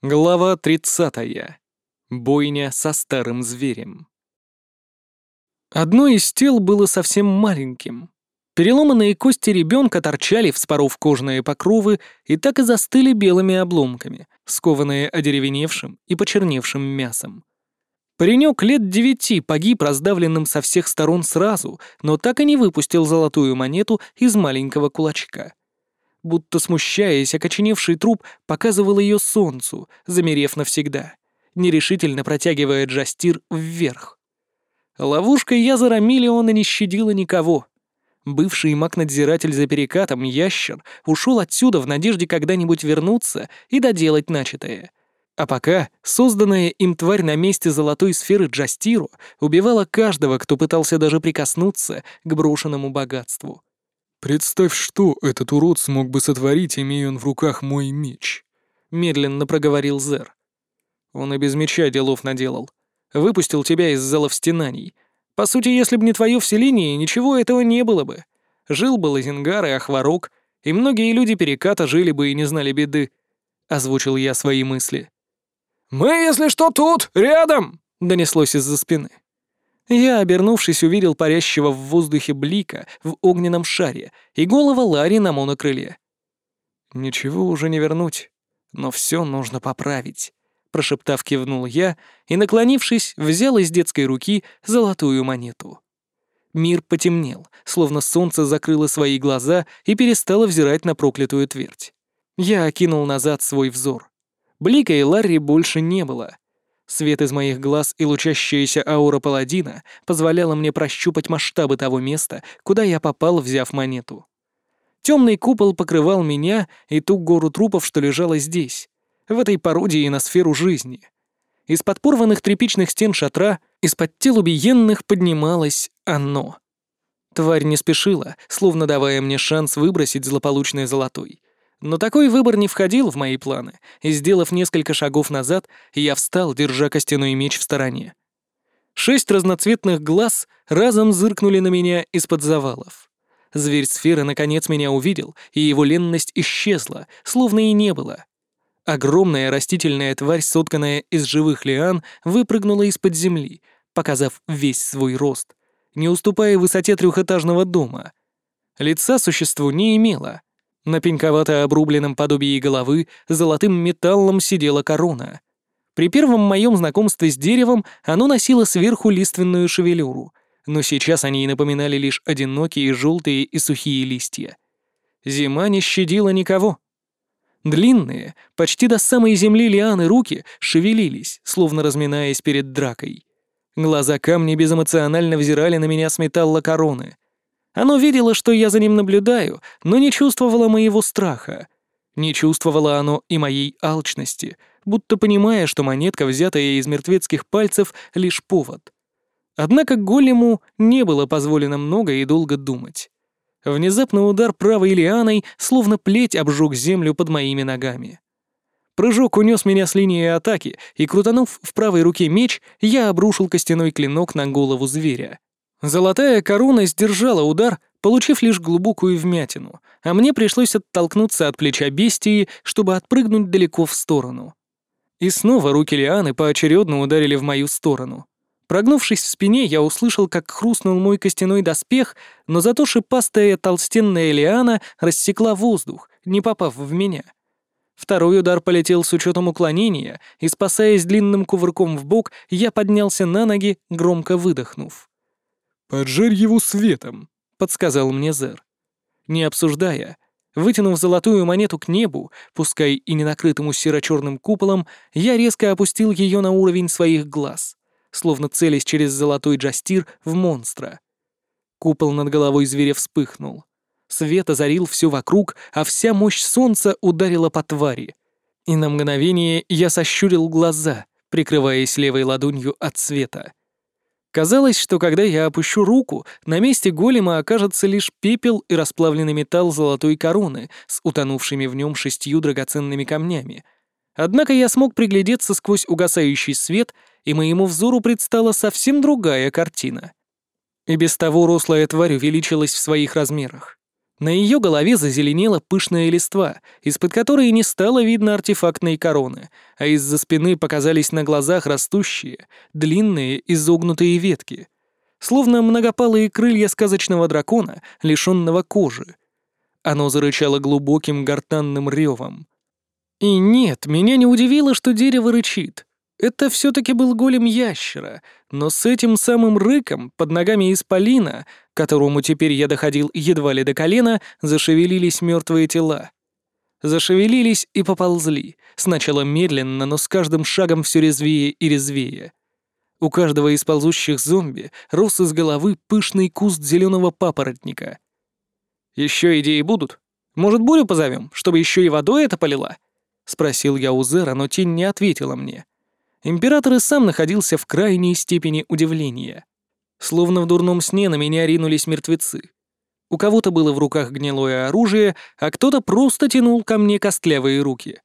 Глава 30. Бойня со старым зверем. Одно из тел было совсем маленьким. Переломанные кости ребенка торчали, вспоров кожные покровы, и так и застыли белыми обломками, скованные одеревеневшим и почерневшим мясом. Паренек лет девяти погиб раздавленным со всех сторон сразу, но так и не выпустил золотую монету из маленького кулачка будто смущаясь, окоченевший труп показывал ее солнцу, замерев навсегда, нерешительно протягивая джастир вверх. Ловушкой Язара Миллиона не щадила никого. Бывший маг-надзиратель за перекатом, ящер, ушел отсюда в надежде когда-нибудь вернуться и доделать начатое. А пока созданная им тварь на месте золотой сферы Джастиру убивала каждого, кто пытался даже прикоснуться к брошенному богатству. «Представь, что этот урод смог бы сотворить, имея он в руках мой меч», — медленно проговорил Зер. «Он и без меча делов наделал. Выпустил тебя из залов стенаний. По сути, если бы не твое вселение, ничего этого не было бы. Жил бы Лазингар и Ахварок, и многие люди Переката жили бы и не знали беды», — озвучил я свои мысли. «Мы, если что, тут, рядом!» — донеслось из-за спины. Я, обернувшись, увидел парящего в воздухе блика в огненном шаре и голова Ларри на монокрыле. «Ничего уже не вернуть, но все нужно поправить», — прошептав, кивнул я и, наклонившись, взял из детской руки золотую монету. Мир потемнел, словно солнце закрыло свои глаза и перестало взирать на проклятую твердь. Я окинул назад свой взор. Блика и Ларри больше не было — Свет из моих глаз и лучащаяся аура паладина позволяла мне прощупать масштабы того места, куда я попал, взяв монету. Темный купол покрывал меня и ту гору трупов, что лежала здесь, в этой пародии на сферу жизни. Из-под порванных тряпичных стен шатра, из-под тел убиенных поднималось оно. Тварь не спешила, словно давая мне шанс выбросить злополучный золотой. Но такой выбор не входил в мои планы, и, сделав несколько шагов назад, я встал, держа костяной меч в стороне. Шесть разноцветных глаз разом зыркнули на меня из-под завалов. Зверь сферы наконец меня увидел, и его ленность исчезла, словно и не было. Огромная растительная тварь, сотканная из живых лиан, выпрыгнула из-под земли, показав весь свой рост, не уступая высоте трехэтажного дома. Лица существу не имело — на пеньковато обрубленном подобии головы золотым металлом сидела корона. При первом моем знакомстве с деревом оно носило сверху лиственную шевелюру, но сейчас они напоминали лишь одинокие желтые и сухие листья. Зима не щадила никого. Длинные, почти до самой земли лианы руки шевелились, словно разминаясь перед дракой. Глаза камни безэмоционально взирали на меня с металла короны — оно видело, что я за ним наблюдаю, но не чувствовало моего страха. Не чувствовало оно и моей алчности, будто понимая, что монетка, взятая из мертвецких пальцев, — лишь повод. Однако голему не было позволено много и долго думать. Внезапный удар правой лианой, словно плеть, обжег землю под моими ногами. Прыжок унес меня с линии атаки, и, крутанув в правой руке меч, я обрушил костяной клинок на голову зверя. Золотая корона сдержала удар, получив лишь глубокую вмятину, а мне пришлось оттолкнуться от плеча бестии, чтобы отпрыгнуть далеко в сторону. И снова руки Лианы поочередно ударили в мою сторону. Прогнувшись в спине, я услышал, как хрустнул мой костяной доспех, но зато шипастая толстенная Лиана рассекла воздух, не попав в меня. Второй удар полетел с учетом уклонения, и, спасаясь длинным кувырком в бок, я поднялся на ноги, громко выдохнув. «Поджарь его светом», — подсказал мне Зер. Не обсуждая, вытянув золотую монету к небу, пускай и не накрытому серо-черным куполом, я резко опустил ее на уровень своих глаз, словно целясь через золотой джастир в монстра. Купол над головой зверя вспыхнул. Свет озарил все вокруг, а вся мощь солнца ударила по твари. И на мгновение я сощурил глаза, прикрываясь левой ладонью от света. Казалось, что когда я опущу руку, на месте голема окажется лишь пепел и расплавленный металл золотой короны с утонувшими в нем шестью драгоценными камнями. Однако я смог приглядеться сквозь угасающий свет, и моему взору предстала совсем другая картина. И без того рослая тварь увеличилась в своих размерах. На ее голове зазеленела пышная листва, из-под которой не стало видно артефактной короны, а из-за спины показались на глазах растущие, длинные изогнутые ветки, словно многопалые крылья сказочного дракона, лишенного кожи. Оно зарычало глубоким гортанным ревом. И нет, меня не удивило, что дерево рычит. Это все-таки был голем ящера, но с этим самым рыком под ногами исполина, которому теперь я доходил едва ли до колена, зашевелились мертвые тела. Зашевелились и поползли, сначала медленно, но с каждым шагом все резвее и резвее. У каждого из ползущих зомби рос из головы пышный куст зеленого папоротника. Еще идеи будут? Может, бурю позовем, чтобы еще и водой это полила? Спросил я у Зера, но тень не ответила мне. Император и сам находился в крайней степени удивления. Словно в дурном сне на меня ринулись мертвецы. У кого-то было в руках гнилое оружие, а кто-то просто тянул ко мне костлявые руки.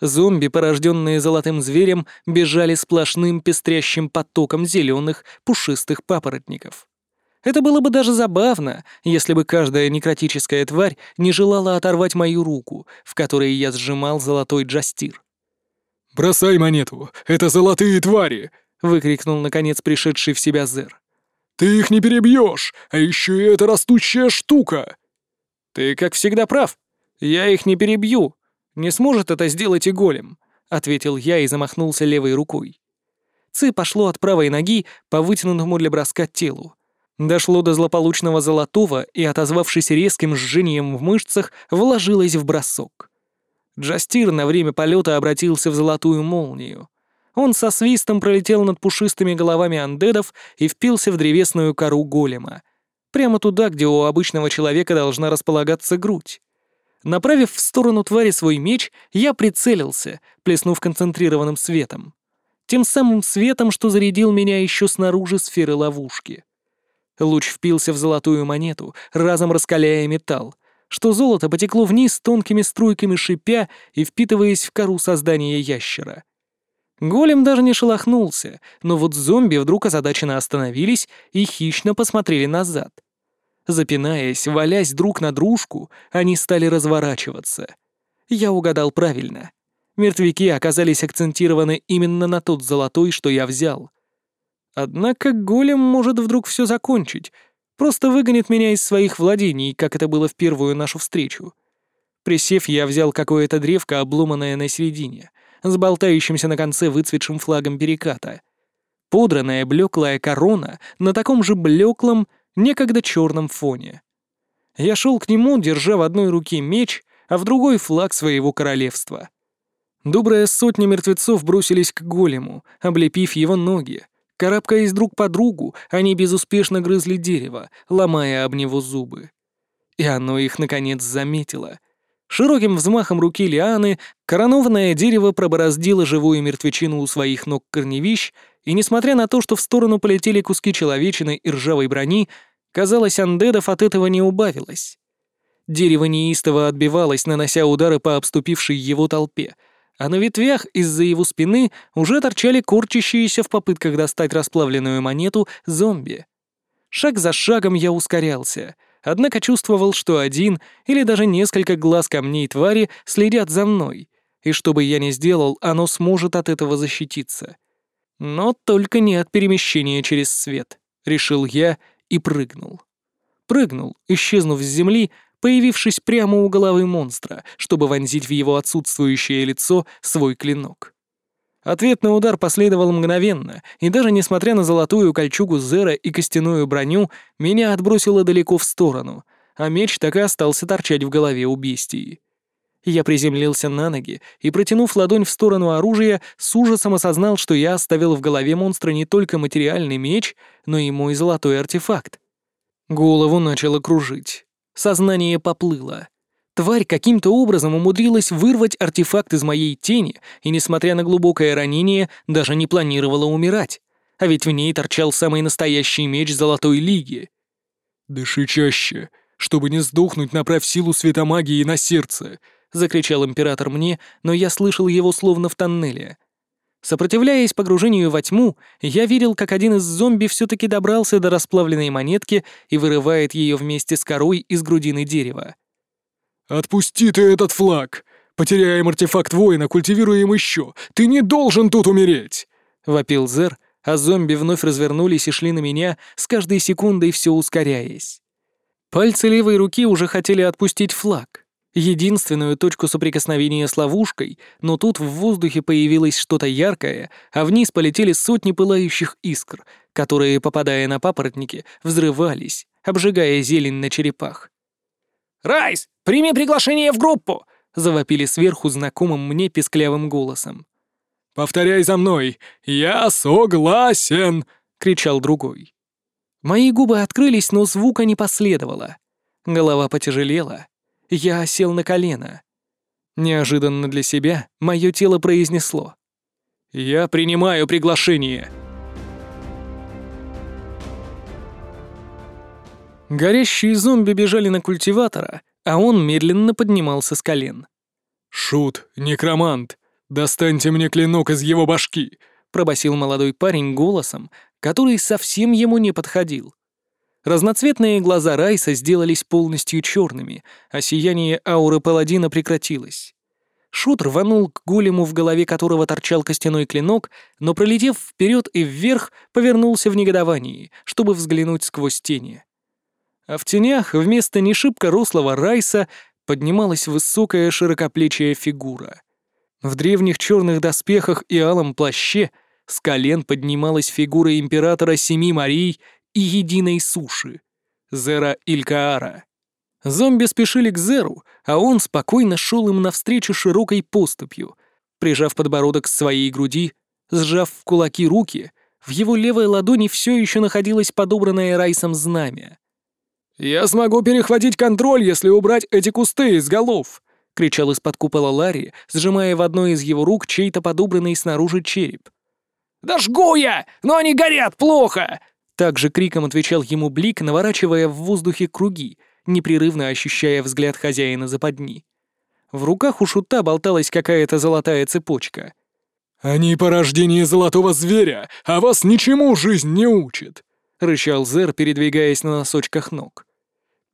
Зомби, порожденные золотым зверем, бежали сплошным пестрящим потоком зеленых пушистых папоротников. Это было бы даже забавно, если бы каждая некротическая тварь не желала оторвать мою руку, в которой я сжимал золотой джастир. «Бросай монету! Это золотые твари!» — выкрикнул, наконец, пришедший в себя Зер. «Ты их не перебьешь, а еще и эта растущая штука!» «Ты, как всегда, прав. Я их не перебью. Не сможет это сделать и голем», — ответил я и замахнулся левой рукой. Ци пошло от правой ноги по вытянутому для броска телу. Дошло до злополучного золотого и, отозвавшись резким жжением в мышцах, вложилось в бросок. Джастир на время полета обратился в золотую молнию. Он со свистом пролетел над пушистыми головами андедов и впился в древесную кору голема. Прямо туда, где у обычного человека должна располагаться грудь. Направив в сторону твари свой меч, я прицелился, плеснув концентрированным светом. Тем самым светом, что зарядил меня еще снаружи сферы ловушки. Луч впился в золотую монету, разом раскаляя металл, что золото потекло вниз тонкими струйками шипя и впитываясь в кору создания ящера. Голем даже не шелохнулся, но вот зомби вдруг озадаченно остановились и хищно посмотрели назад. Запинаясь, валясь друг на дружку, они стали разворачиваться. Я угадал правильно. Мертвяки оказались акцентированы именно на тот золотой, что я взял. Однако голем может вдруг все закончить, Просто выгонит меня из своих владений, как это было в первую нашу встречу. Присев, я взял какое-то древко, обломанное на середине, с болтающимся на конце выцветшим флагом переката. Подранная блеклая корона на таком же блеклом, некогда черном фоне. Я шел к нему, держа в одной руке меч, а в другой флаг своего королевства. Добрая сотня мертвецов бросились к голему, облепив его ноги, Карабкаясь друг по другу, они безуспешно грызли дерево, ломая об него зубы. И оно их, наконец, заметило. Широким взмахом руки лианы коронованное дерево пробороздило живую мертвечину у своих ног корневищ, и, несмотря на то, что в сторону полетели куски человечины и ржавой брони, казалось, андедов от этого не убавилось. Дерево неистово отбивалось, нанося удары по обступившей его толпе — а на ветвях из-за его спины уже торчали корчащиеся в попытках достать расплавленную монету зомби. Шаг за шагом я ускорялся, однако чувствовал, что один или даже несколько глаз камней твари следят за мной, и что бы я ни сделал, оно сможет от этого защититься. Но только не от перемещения через свет, решил я и прыгнул. Прыгнул, исчезнув с земли, появившись прямо у головы монстра, чтобы вонзить в его отсутствующее лицо свой клинок. Ответный удар последовал мгновенно, и даже несмотря на золотую кольчугу Зера и костяную броню, меня отбросило далеко в сторону, а меч так и остался торчать в голове у бестии. Я приземлился на ноги и, протянув ладонь в сторону оружия, с ужасом осознал, что я оставил в голове монстра не только материальный меч, но и мой золотой артефакт. Голову начало кружить. Сознание поплыло. Тварь каким-то образом умудрилась вырвать артефакт из моей тени и, несмотря на глубокое ранение, даже не планировала умирать. А ведь в ней торчал самый настоящий меч Золотой Лиги. «Дыши чаще. Чтобы не сдохнуть, направь силу светомагии на сердце», — закричал император мне, но я слышал его словно в тоннеле. Сопротивляясь погружению во тьму, я видел, как один из зомби все-таки добрался до расплавленной монетки и вырывает ее вместе с корой из грудины дерева. «Отпусти ты этот флаг! Потеряем артефакт воина, культивируем еще! Ты не должен тут умереть!» — вопил Зер, а зомби вновь развернулись и шли на меня, с каждой секундой все ускоряясь. Пальцы левой руки уже хотели отпустить флаг единственную точку соприкосновения с ловушкой, но тут в воздухе появилось что-то яркое, а вниз полетели сотни пылающих искр, которые, попадая на папоротники, взрывались, обжигая зелень на черепах. «Райс, прими приглашение в группу!» — завопили сверху знакомым мне песклявым голосом. «Повторяй за мной! Я согласен!» — кричал другой. Мои губы открылись, но звука не последовало. Голова потяжелела, я сел на колено. Неожиданно для себя мое тело произнесло. «Я принимаю приглашение!» Горящие зомби бежали на культиватора, а он медленно поднимался с колен. «Шут, некромант, достаньте мне клинок из его башки!» — пробасил молодой парень голосом, который совсем ему не подходил. Разноцветные глаза Райса сделались полностью черными, а сияние ауры паладина прекратилось. Шут рванул к голему, в голове которого торчал костяной клинок, но, пролетев вперед и вверх, повернулся в негодовании, чтобы взглянуть сквозь тени. А в тенях вместо нешибко рослого Райса поднималась высокая широкоплечья фигура. В древних черных доспехах и алом плаще с колен поднималась фигура императора Семи Марий и единой суши — Зера Илькаара. Зомби спешили к Зеру, а он спокойно шел им навстречу широкой поступью, прижав подбородок к своей груди, сжав в кулаки руки, в его левой ладони все еще находилось подобранное Райсом знамя. «Я смогу перехватить контроль, если убрать эти кусты из голов!» — кричал из-под купола Ларри, сжимая в одной из его рук чей-то подобранный снаружи череп. «Да жгу я! Но они горят плохо!» Также криком отвечал ему Блик, наворачивая в воздухе круги, непрерывно ощущая взгляд хозяина западни. В руках у шута болталась какая-то золотая цепочка. «Они порождение золотого зверя, а вас ничему жизнь не учит!» — рычал Зер, передвигаясь на носочках ног.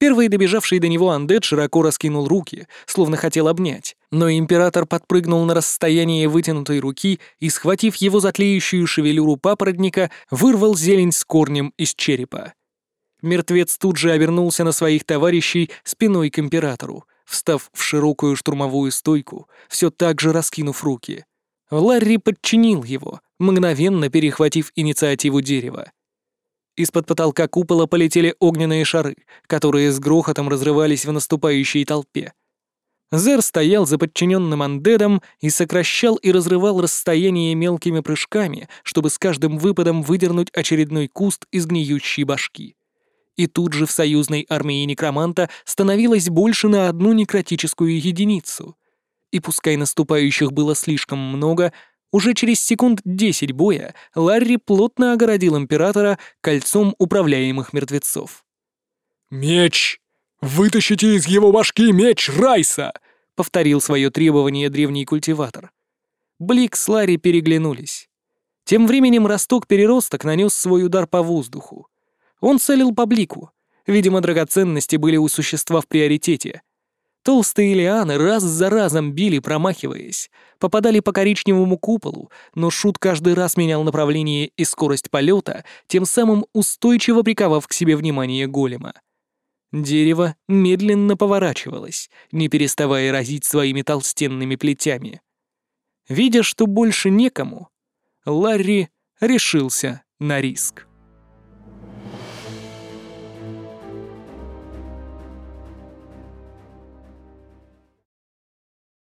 Первый добежавший до него андет широко раскинул руки, словно хотел обнять, но император подпрыгнул на расстояние вытянутой руки и, схватив его за тлеющую шевелюру папоротника, вырвал зелень с корнем из черепа. Мертвец тут же обернулся на своих товарищей спиной к императору, встав в широкую штурмовую стойку, все так же раскинув руки. Ларри подчинил его, мгновенно перехватив инициативу дерева. Из-под потолка купола полетели огненные шары, которые с грохотом разрывались в наступающей толпе. Зер стоял за подчиненным андедом и сокращал и разрывал расстояние мелкими прыжками, чтобы с каждым выпадом выдернуть очередной куст из гниющей башки. И тут же в союзной армии некроманта становилось больше на одну некротическую единицу. И пускай наступающих было слишком много, уже через секунд десять боя Ларри плотно огородил Императора кольцом управляемых мертвецов. «Меч! Вытащите из его башки меч Райса!» — повторил свое требование древний культиватор. Блик с Ларри переглянулись. Тем временем росток-переросток нанес свой удар по воздуху. Он целил по Блику. Видимо, драгоценности были у существа в приоритете — Толстые лианы раз за разом били, промахиваясь, попадали по коричневому куполу, но Шут каждый раз менял направление и скорость полета, тем самым устойчиво приковав к себе внимание голема. Дерево медленно поворачивалось, не переставая разить своими толстенными плетями. Видя, что больше некому, Ларри решился на риск.